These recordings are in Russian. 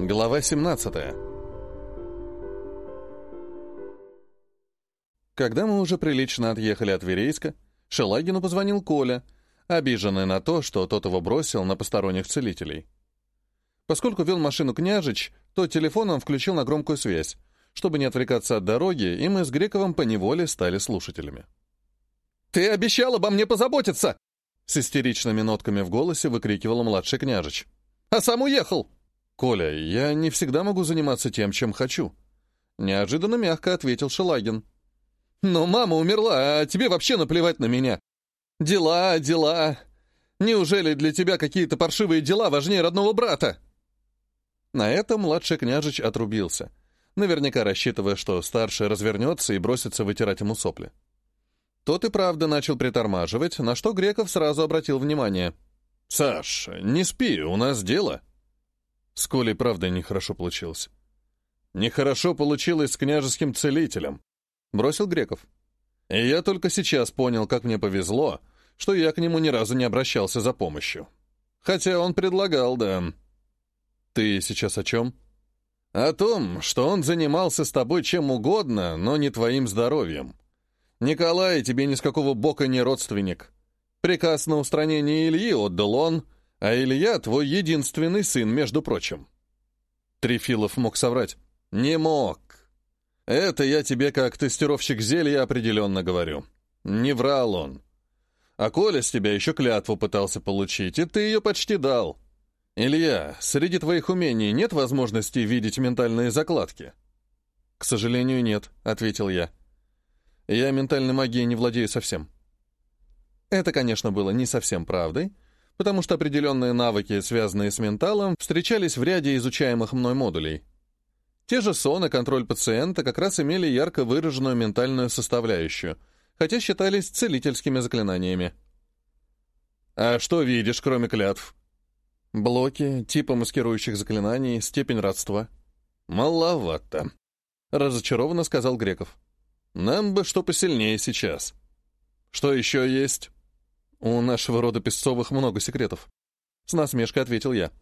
Глава 17 Когда мы уже прилично отъехали от Верейска, Шелагину позвонил Коля, обиженный на то, что тот его бросил на посторонних целителей. Поскольку вел машину княжич, то телефон он включил на громкую связь, чтобы не отвлекаться от дороги, и мы с Грековым поневоле стали слушателями. «Ты обещал обо мне позаботиться!» С истеричными нотками в голосе выкрикивал младший княжич. «А сам уехал!» «Коля, я не всегда могу заниматься тем, чем хочу», — неожиданно мягко ответил Шелагин. «Но мама умерла, а тебе вообще наплевать на меня. Дела, дела. Неужели для тебя какие-то паршивые дела важнее родного брата?» На этом младший княжич отрубился, наверняка рассчитывая, что старший развернется и бросится вытирать ему сопли. Тот и правда начал притормаживать, на что Греков сразу обратил внимание. «Саш, не спи, у нас дело». С Колей, правда, нехорошо получилось. «Нехорошо получилось с княжеским целителем», — бросил Греков. «И я только сейчас понял, как мне повезло, что я к нему ни разу не обращался за помощью. Хотя он предлагал, да». «Ты сейчас о чем?» «О том, что он занимался с тобой чем угодно, но не твоим здоровьем. Николай тебе ни с какого бока не родственник. Приказ на устранение Ильи отдал он, — а Илья твой единственный сын, между прочим. Трифилов мог соврать. Не мог. Это я тебе как тестировщик зелья определенно говорю. Не врал он. А Коля с тебя еще клятву пытался получить, и ты ее почти дал. Илья, среди твоих умений нет возможности видеть ментальные закладки? К сожалению, нет, ответил я. Я ментальной магией не владею совсем. Это, конечно, было не совсем правдой, потому что определенные навыки, связанные с менталом, встречались в ряде изучаемых мной модулей. Те же сон и контроль пациента как раз имели ярко выраженную ментальную составляющую, хотя считались целительскими заклинаниями. «А что видишь, кроме клятв?» «Блоки, типы маскирующих заклинаний, степень родства». «Маловато», — разочарованно сказал Греков. «Нам бы что посильнее сейчас. Что еще есть?» «У нашего рода Песцовых много секретов», — с насмешкой ответил я,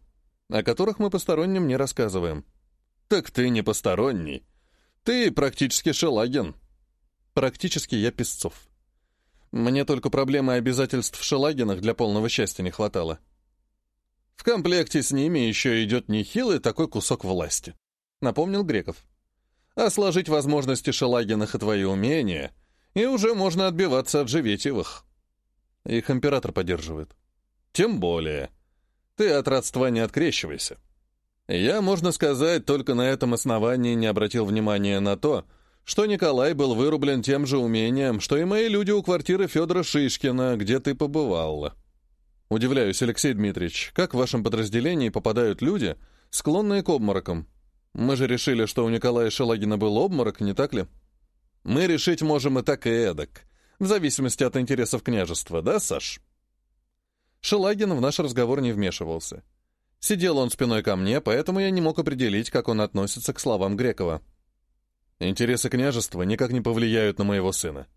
«о которых мы посторонним не рассказываем». «Так ты не посторонний. Ты практически Шелагин». «Практически я Песцов. Мне только проблемы обязательств в Шелагинах для полного счастья не хватало». «В комплекте с ними еще идет нехилый такой кусок власти», — напомнил Греков. «А сложить возможности Шелагинах и твои умения, и уже можно отбиваться от Живетьевых». Их император поддерживает. Тем более. Ты от родства не открещивайся. Я, можно сказать, только на этом основании не обратил внимания на то, что Николай был вырублен тем же умением, что и мои люди у квартиры Федора Шишкина, где ты побывал. Удивляюсь, Алексей Дмитриевич, как в вашем подразделении попадают люди, склонные к обморокам? Мы же решили, что у Николая Шелагина был обморок, не так ли? Мы решить можем и так, и эдак в зависимости от интересов княжества, да, Саш?» Шелагин в наш разговор не вмешивался. Сидел он спиной ко мне, поэтому я не мог определить, как он относится к словам Грекова. «Интересы княжества никак не повлияют на моего сына.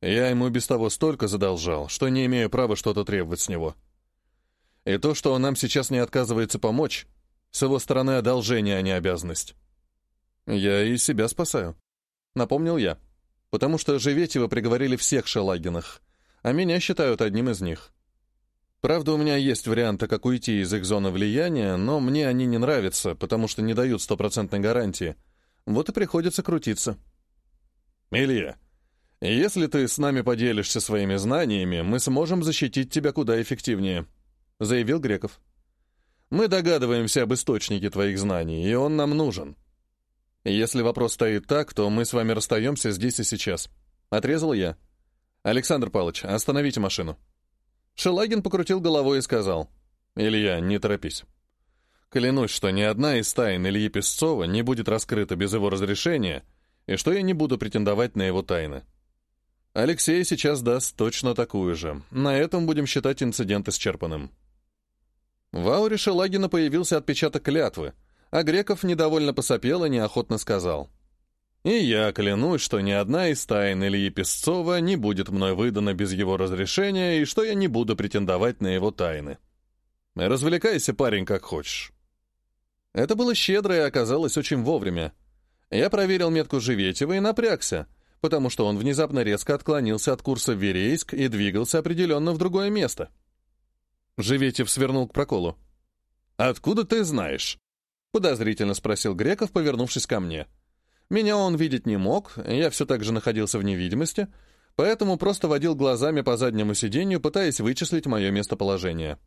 Я ему без того столько задолжал, что не имею права что-то требовать с него. И то, что он нам сейчас не отказывается помочь, с его стороны одолжение, а не обязанность. Я и себя спасаю», — напомнил я потому что Живетева приговорили всех Шелагинах, а меня считают одним из них. Правда, у меня есть варианты, как уйти из их зоны влияния, но мне они не нравятся, потому что не дают стопроцентной гарантии. Вот и приходится крутиться. Илья, если ты с нами поделишься своими знаниями, мы сможем защитить тебя куда эффективнее, заявил Греков. Мы догадываемся об источнике твоих знаний, и он нам нужен. Если вопрос стоит так, то мы с вами расстаемся здесь и сейчас. Отрезал я. Александр Павлович, остановите машину. Шелагин покрутил головой и сказал. Илья, не торопись. Клянусь, что ни одна из тайн Ильи Песцова не будет раскрыта без его разрешения, и что я не буду претендовать на его тайны. Алексей сейчас даст точно такую же. На этом будем считать инцидент исчерпанным. В ауре Шелагина появился отпечаток клятвы — а Греков недовольно посопел и неохотно сказал. «И я клянусь, что ни одна из тайн Ильи Песцова не будет мной выдана без его разрешения и что я не буду претендовать на его тайны. Развлекайся, парень, как хочешь». Это было щедро и оказалось очень вовремя. Я проверил метку Живетева и напрягся, потому что он внезапно резко отклонился от курса в Верейск и двигался определенно в другое место. Живетев свернул к проколу. «Откуда ты знаешь?» — подозрительно спросил Греков, повернувшись ко мне. Меня он видеть не мог, я все так же находился в невидимости, поэтому просто водил глазами по заднему сиденью, пытаясь вычислить мое местоположение.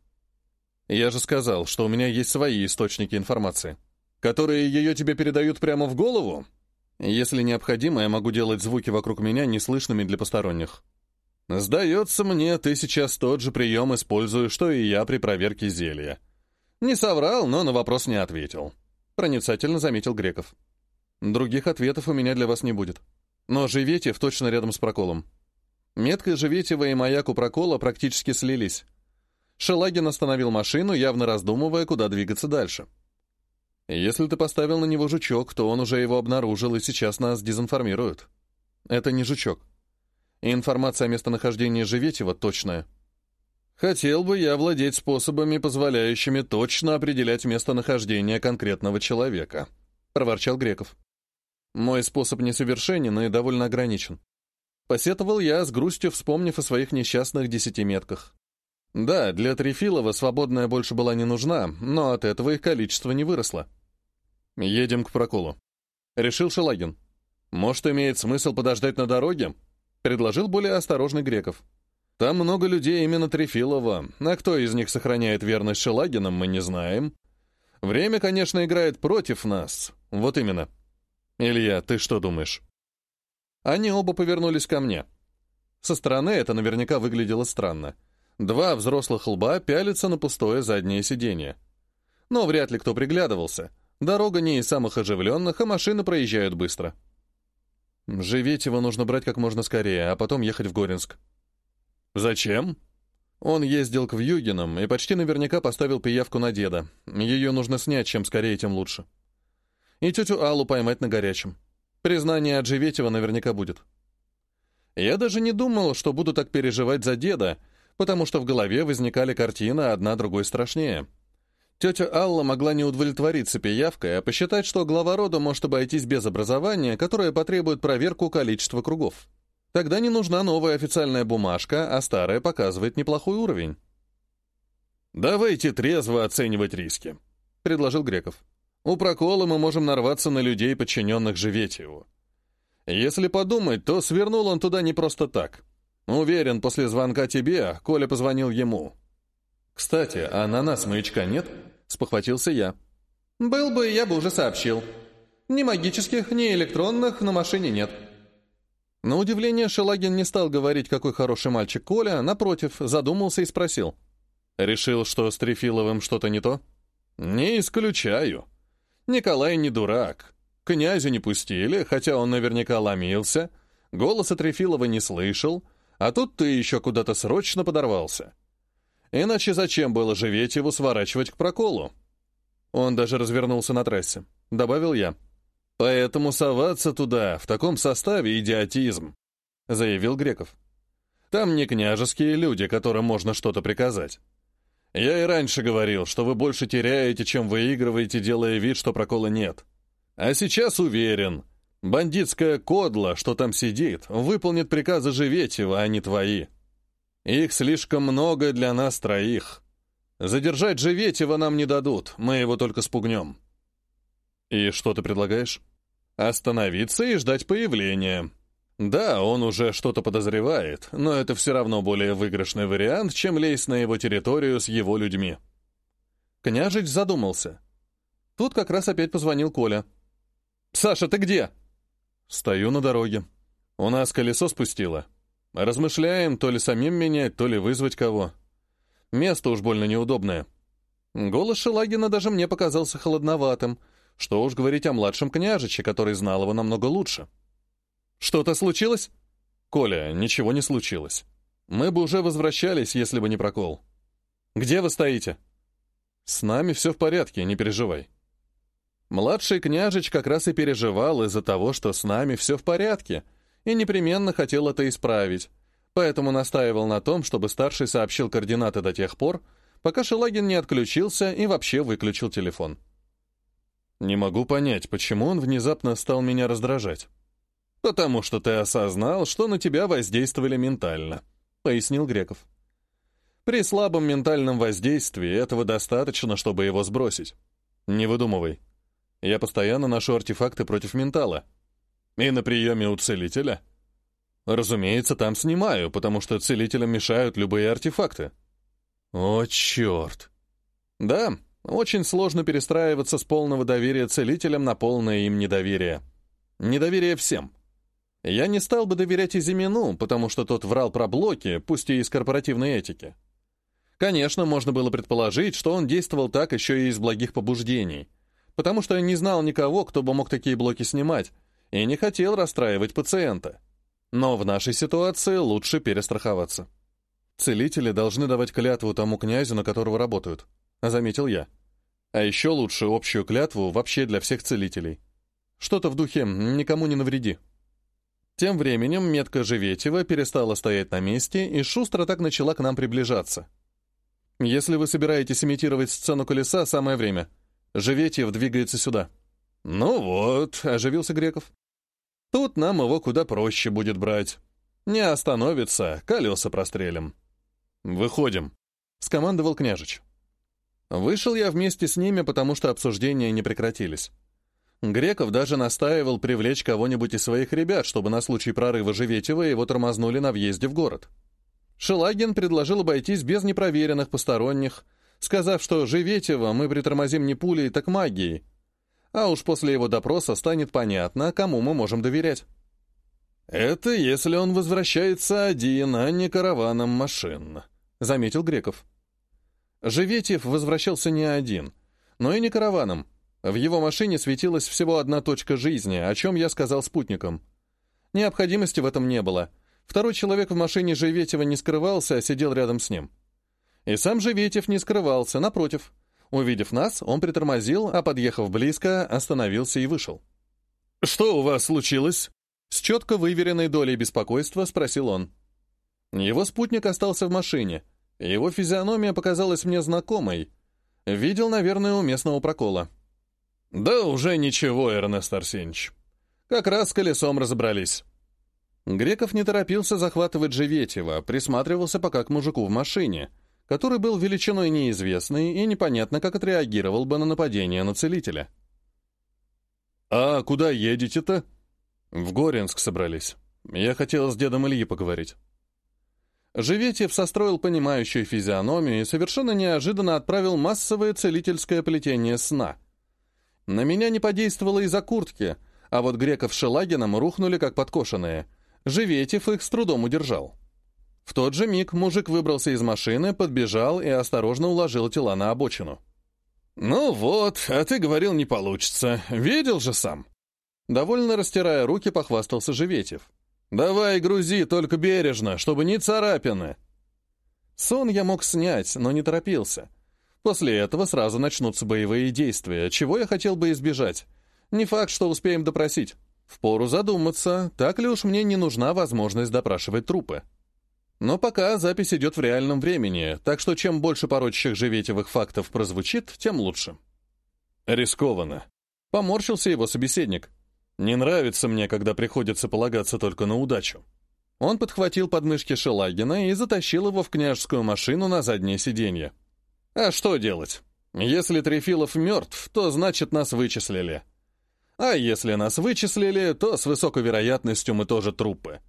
Я же сказал, что у меня есть свои источники информации, которые ее тебе передают прямо в голову. Если необходимо, я могу делать звуки вокруг меня неслышными для посторонних. Сдается мне, ты сейчас тот же прием используешь, что и я при проверке зелья. Не соврал, но на вопрос не ответил. Проницательно заметил Греков. Других ответов у меня для вас не будет. Но Живетев точно рядом с проколом. Метка Живетева и маяк у прокола практически слились. Шелагин остановил машину, явно раздумывая, куда двигаться дальше. Если ты поставил на него жучок, то он уже его обнаружил и сейчас нас дезинформирует. Это не жучок. информация о местонахождении Живетева точная. Хотел бы я владеть способами, позволяющими точно определять местонахождение конкретного человека, проворчал Греков. Мой способ несовершенен и довольно ограничен. Посетовал я, с грустью вспомнив о своих несчастных десятиметках. Да, для Трефилова свободная больше была не нужна, но от этого их количество не выросло. Едем к проколу. Решил Шелагин. Может, имеет смысл подождать на дороге? Предложил более осторожный Греков. Там много людей именно Трефилова, а кто из них сохраняет верность Шелагинам, мы не знаем. Время, конечно, играет против нас. Вот именно. «Илья, ты что думаешь?» Они оба повернулись ко мне. Со стороны это наверняка выглядело странно. Два взрослых лба пялятся на пустое заднее сиденье. Но вряд ли кто приглядывался. Дорога не из самых оживленных, а машины проезжают быстро. Живеть его нужно брать как можно скорее, а потом ехать в Горинск. «Зачем?» Он ездил к Вьюгинам и почти наверняка поставил пиявку на деда. Ее нужно снять, чем скорее, тем лучше и тетю Аллу поймать на горячем. Признание от Живетева наверняка будет. Я даже не думал, что буду так переживать за деда, потому что в голове возникали картины одна другой страшнее. Тетя Алла могла не удовлетвориться пиявкой, а посчитать, что глава рода может обойтись без образования, которое потребует проверку количества кругов. Тогда не нужна новая официальная бумажка, а старая показывает неплохой уровень. «Давайте трезво оценивать риски», — предложил Греков. У прокола мы можем нарваться на людей, подчиненных Живетьеву. Если подумать, то свернул он туда не просто так. Уверен, после звонка тебе Коля позвонил ему. «Кстати, а на нас маячка нет?» — спохватился я. «Был бы, я бы уже сообщил. Ни магических, ни электронных на машине нет». На удивление Шелагин не стал говорить, какой хороший мальчик Коля, напротив, задумался и спросил. «Решил, что с Трефиловым что-то не то?» «Не исключаю», Николай не дурак. Князя не пустили, хотя он наверняка ломился. Голоса Трефилова не слышал, а тут ты еще куда-то срочно подорвался. Иначе зачем было живеть его сворачивать к проколу? Он даже развернулся на трассе. Добавил я. Поэтому соваться туда, в таком составе, идиотизм, заявил Греков. Там не княжеские люди, которым можно что-то приказать. Я и раньше говорил, что вы больше теряете, чем выигрываете, делая вид, что прокола нет. А сейчас уверен, бандитская кодла, что там сидит, выполнит приказы Живетева, а не твои. Их слишком много для нас троих. Задержать Живетева нам не дадут, мы его только спугнем. И что ты предлагаешь? Остановиться и ждать появления. Да, он уже что-то подозревает, но это все равно более выигрышный вариант, чем лезть на его территорию с его людьми. Княжич задумался. Тут как раз опять позвонил Коля. «Саша, ты где?» «Стою на дороге. У нас колесо спустило. Размышляем, то ли самим менять, то ли вызвать кого. Место уж больно неудобное». Голос Шелагина даже мне показался холодноватым. Что уж говорить о младшем княжиче, который знал его намного лучше. «Что-то случилось?» «Коля, ничего не случилось. Мы бы уже возвращались, если бы не прокол. Где вы стоите?» «С нами все в порядке, не переживай». Младший княжич как раз и переживал из-за того, что с нами все в порядке, и непременно хотел это исправить, поэтому настаивал на том, чтобы старший сообщил координаты до тех пор, пока Шелагин не отключился и вообще выключил телефон. Не могу понять, почему он внезапно стал меня раздражать. «Потому что ты осознал, что на тебя воздействовали ментально», — пояснил Греков. «При слабом ментальном воздействии этого достаточно, чтобы его сбросить. Не выдумывай. Я постоянно ношу артефакты против ментала. И на приеме у целителя. Разумеется, там снимаю, потому что целителям мешают любые артефакты». «О, черт!» «Да, очень сложно перестраиваться с полного доверия целителям на полное им недоверие. Недоверие всем». Я не стал бы доверять и потому что тот врал про блоки, пусть и из корпоративной этики. Конечно, можно было предположить, что он действовал так еще и из благих побуждений, потому что не знал никого, кто бы мог такие блоки снимать, и не хотел расстраивать пациента. Но в нашей ситуации лучше перестраховаться. Целители должны давать клятву тому князю, на которого работают, заметил я. А еще лучше общую клятву вообще для всех целителей. Что-то в духе «никому не навреди». Тем временем метка Живетева перестала стоять на месте и шустро так начала к нам приближаться. «Если вы собираетесь имитировать сцену колеса, самое время. Живетьев двигается сюда». «Ну вот», — оживился Греков. «Тут нам его куда проще будет брать. Не остановится, колеса прострелим». «Выходим», — скомандовал княжич. Вышел я вместе с ними, потому что обсуждения не прекратились. Греков даже настаивал привлечь кого-нибудь из своих ребят, чтобы на случай прорыва Живетева его тормознули на въезде в город. Шелагин предложил обойтись без непроверенных посторонних, сказав, что Живетева мы притормозим не пулей, так магией. А уж после его допроса станет понятно, кому мы можем доверять. «Это если он возвращается один, а не караваном машин», — заметил Греков. Живетев возвращался не один, но и не караваном — в его машине светилась всего одна точка жизни, о чем я сказал спутникам. Необходимости в этом не было. Второй человек в машине Живетева не скрывался, а сидел рядом с ним. И сам Живетев не скрывался, напротив. Увидев нас, он притормозил, а подъехав близко, остановился и вышел. «Что у вас случилось?» С четко выверенной долей беспокойства спросил он. Его спутник остался в машине. Его физиономия показалась мне знакомой. Видел, наверное, у местного прокола. «Да уже ничего, Эрнест Арсеньевич. Как раз с колесом разобрались». Греков не торопился захватывать Живетева, присматривался пока к мужику в машине, который был величиной неизвестный и непонятно, как отреагировал бы на нападение на целителя. «А куда едете-то?» «В Горенск собрались. Я хотел с дедом Ильи поговорить». Живетев состроил понимающую физиономию и совершенно неожиданно отправил массовое целительское плетение сна — на меня не подействовало из-за куртки, а вот греков с Шелагином рухнули как подкошенные. Живетев их с трудом удержал. В тот же миг мужик выбрался из машины, подбежал и осторожно уложил тела на обочину. «Ну вот, а ты говорил, не получится. Видел же сам». Довольно растирая руки, похвастался Живетев. «Давай грузи, только бережно, чтобы не царапины». Сон я мог снять, но не торопился. После этого сразу начнутся боевые действия, чего я хотел бы избежать. Не факт, что успеем допросить. Впору задуматься, так ли уж мне не нужна возможность допрашивать трупы. Но пока запись идет в реальном времени, так что чем больше порочащих живетевых фактов прозвучит, тем лучше. Рискованно. Поморщился его собеседник. Не нравится мне, когда приходится полагаться только на удачу. Он подхватил подмышки Шелагина и затащил его в княжескую машину на заднее сиденье. А что делать? Если Трефилов мертв, то значит нас вычислили. А если нас вычислили, то с высокой вероятностью мы тоже трупы.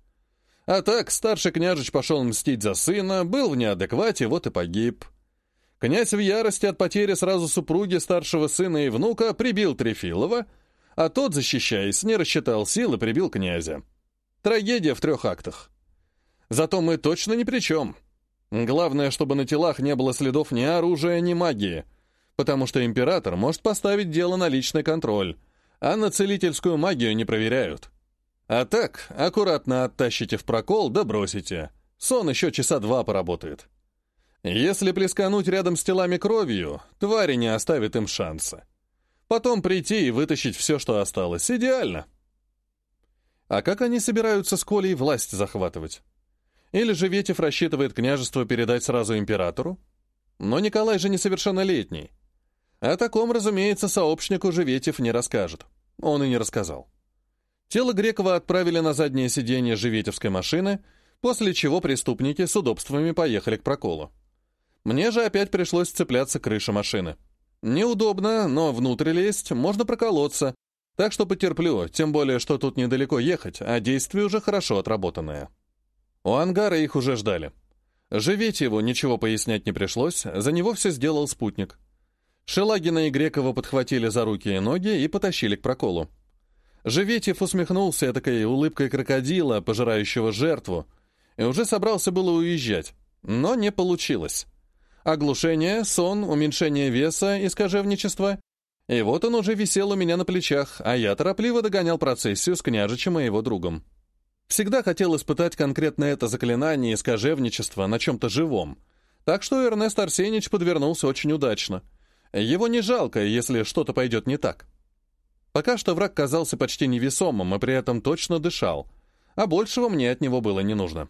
А так, старший княжич пошел мстить за сына, был в неадеквате, вот и погиб. Князь в ярости от потери сразу супруги старшего сына и внука прибил Трефилова, а тот, защищаясь, не рассчитал сил и прибил князя. Трагедия в трех актах. Зато мы точно ни при чем. Главное, чтобы на телах не было следов ни оружия, ни магии, потому что император может поставить дело на личный контроль, а на целительскую магию не проверяют. А так, аккуратно оттащите в прокол, да бросите. Сон еще часа два поработает. Если плескануть рядом с телами кровью, твари не оставят им шанса. Потом прийти и вытащить все, что осталось. Идеально. А как они собираются с Колей власть захватывать? Или же Ветев рассчитывает княжество передать сразу императору? Но Николай же несовершеннолетний. О таком, разумеется, сообщнику Живетев не расскажет. Он и не рассказал. Тело Грекова отправили на заднее сиденье Живетевской машины, после чего преступники с удобствами поехали к проколу. Мне же опять пришлось цепляться к крыше машины. Неудобно, но внутрь лезть можно проколоться, так что потерплю, тем более, что тут недалеко ехать, а действие уже хорошо отработанное. У ангара их уже ждали. Живеть его ничего пояснять не пришлось, за него все сделал спутник. Шелагина и Грекова подхватили за руки и ноги и потащили к проколу. Живетев усмехнулся такой улыбкой крокодила, пожирающего жертву, и уже собрался было уезжать, но не получилось. Оглушение, сон, уменьшение веса и скажевничество. И вот он уже висел у меня на плечах, а я торопливо догонял процессию с княжичем и его другом. Всегда хотел испытать конкретно это заклинание и на чем-то живом, так что Эрнест Арсеньевич подвернулся очень удачно. Его не жалко, если что-то пойдет не так. Пока что враг казался почти невесомым, и при этом точно дышал, а большего мне от него было не нужно.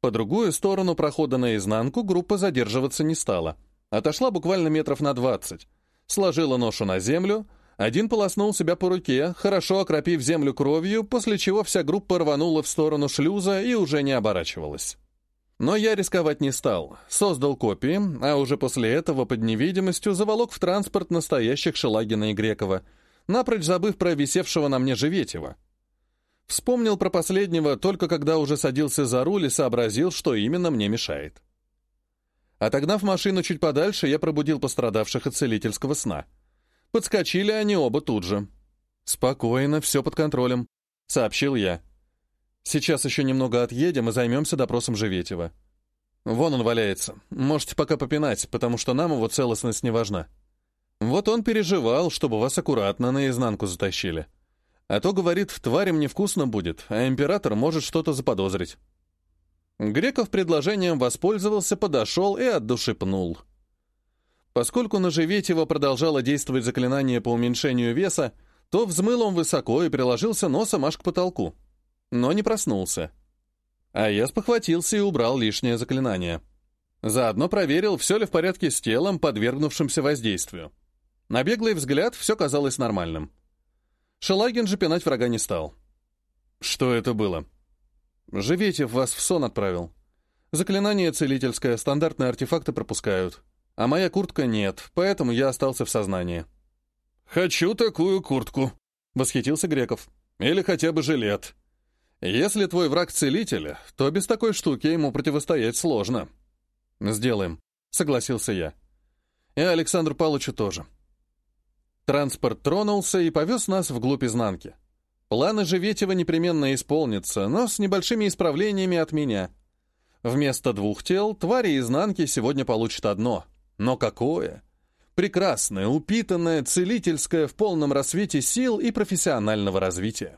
По другую сторону прохода наизнанку группа задерживаться не стала. Отошла буквально метров на двадцать. Сложила ношу на землю, один полоснул себя по руке, хорошо окропив землю кровью, после чего вся группа рванула в сторону шлюза и уже не оборачивалась. Но я рисковать не стал. Создал копии, а уже после этого под невидимостью заволок в транспорт настоящих Шелагина и Грекова — напрочь забыв про висевшего на мне Живетева. Вспомнил про последнего только когда уже садился за руль и сообразил, что именно мне мешает. Отогнав машину чуть подальше, я пробудил пострадавших от целительского сна. Подскочили они оба тут же. «Спокойно, все под контролем», — сообщил я. «Сейчас еще немного отъедем и займемся допросом Живетева. Вон он валяется. Можете пока попинать, потому что нам его целостность не важна». Вот он переживал, чтобы вас аккуратно наизнанку затащили. А то, говорит, в твари мне вкусно будет, а император может что-то заподозрить. Греков предложением воспользовался, подошел и от души пнул. Поскольку на Живетева продолжало действовать заклинание по уменьшению веса, то взмыл он высоко и приложился носом аж к потолку. Но не проснулся. А я спохватился и убрал лишнее заклинание. Заодно проверил, все ли в порядке с телом, подвергнувшимся воздействию. На беглый взгляд все казалось нормальным. Шелагин же пинать врага не стал. «Что это было?» «Живетев вас в сон отправил. Заклинание целительское, стандартные артефакты пропускают. А моя куртка нет, поэтому я остался в сознании». «Хочу такую куртку», — восхитился Греков. «Или хотя бы жилет. Если твой враг целитель, то без такой штуки ему противостоять сложно». «Сделаем», — согласился я. «И Александру Павловичу тоже». Транспорт тронулся и повез нас вглубь изнанки. Планы Живетева непременно исполнятся, но с небольшими исправлениями от меня. Вместо двух тел твари изнанки сегодня получат одно. Но какое? Прекрасное, упитанное, целительское в полном рассвете сил и профессионального развития.